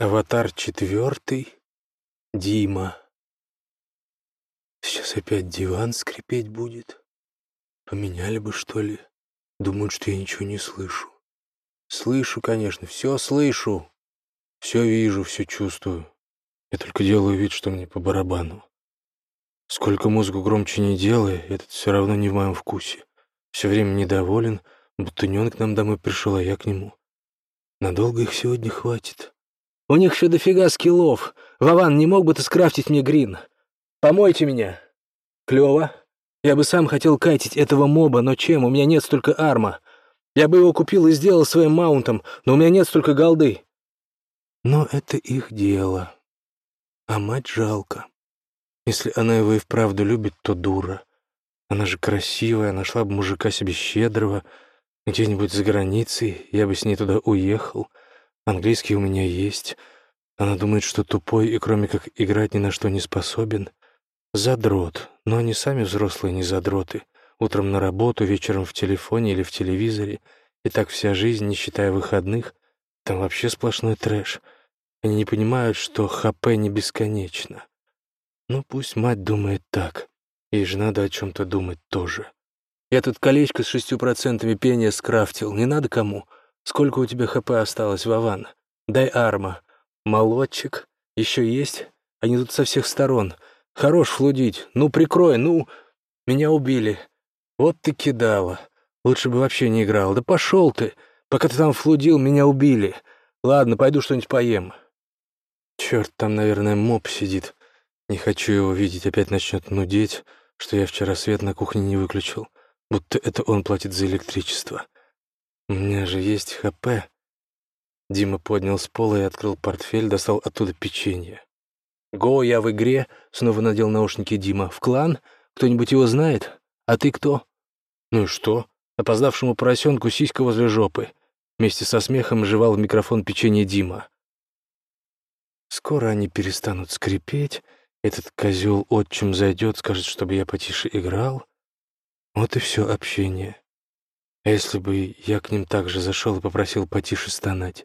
Аватар четвертый. Дима. Сейчас опять диван скрипеть будет. Поменяли бы, что ли. Думают, что я ничего не слышу. Слышу, конечно, все слышу. Все вижу, все чувствую. Я только делаю вид, что мне по барабану. Сколько музыку громче не делай, этот все равно не в моем вкусе. Все время недоволен, будто не он к нам домой пришел, а я к нему. Надолго их сегодня хватит. У них еще дофига скиллов. Вован, не мог бы ты скрафтить мне грин? Помойте меня. Клево. Я бы сам хотел кайтить этого моба, но чем? У меня нет столько арма. Я бы его купил и сделал своим маунтом, но у меня нет столько голды. Но это их дело. А мать жалко. Если она его и вправду любит, то дура. Она же красивая, нашла бы мужика себе щедрого. Где-нибудь за границей, я бы с ней туда уехал. Английский у меня есть. Она думает, что тупой и кроме как играть ни на что не способен. Задрот. Но они сами взрослые не задроты. Утром на работу, вечером в телефоне или в телевизоре. И так вся жизнь, не считая выходных. Там вообще сплошной трэш. Они не понимают, что ХП не бесконечно. Ну, пусть мать думает так. Ей же надо о чем-то думать тоже. Я тут колечко с шестью процентами пения скрафтил. Не надо кому? Сколько у тебя ХП осталось, Вован? Дай арма. Молодчик. Еще есть? Они тут со всех сторон. Хорош флудить. Ну, прикрой, ну... Меня убили. Вот ты кидала. Лучше бы вообще не играл. Да пошел ты. Пока ты там флудил, меня убили. Ладно, пойду что-нибудь поем. Черт, там, наверное, моб сидит. Не хочу его видеть. Опять начнет нудеть, что я вчера свет на кухне не выключил. Будто это он платит за электричество. «У меня же есть ХП». Дима поднял с пола и открыл портфель, достал оттуда печенье. «Го, я в игре», — снова надел наушники Дима. «В клан? Кто-нибудь его знает? А ты кто?» «Ну и что?» Опоздавшему поросенку сиська возле жопы. Вместе со смехом жевал в микрофон печенье Дима. «Скоро они перестанут скрипеть. Этот козел отчим зайдет, скажет, чтобы я потише играл. Вот и все общение. А если бы я к ним также зашел и попросил потише стонать?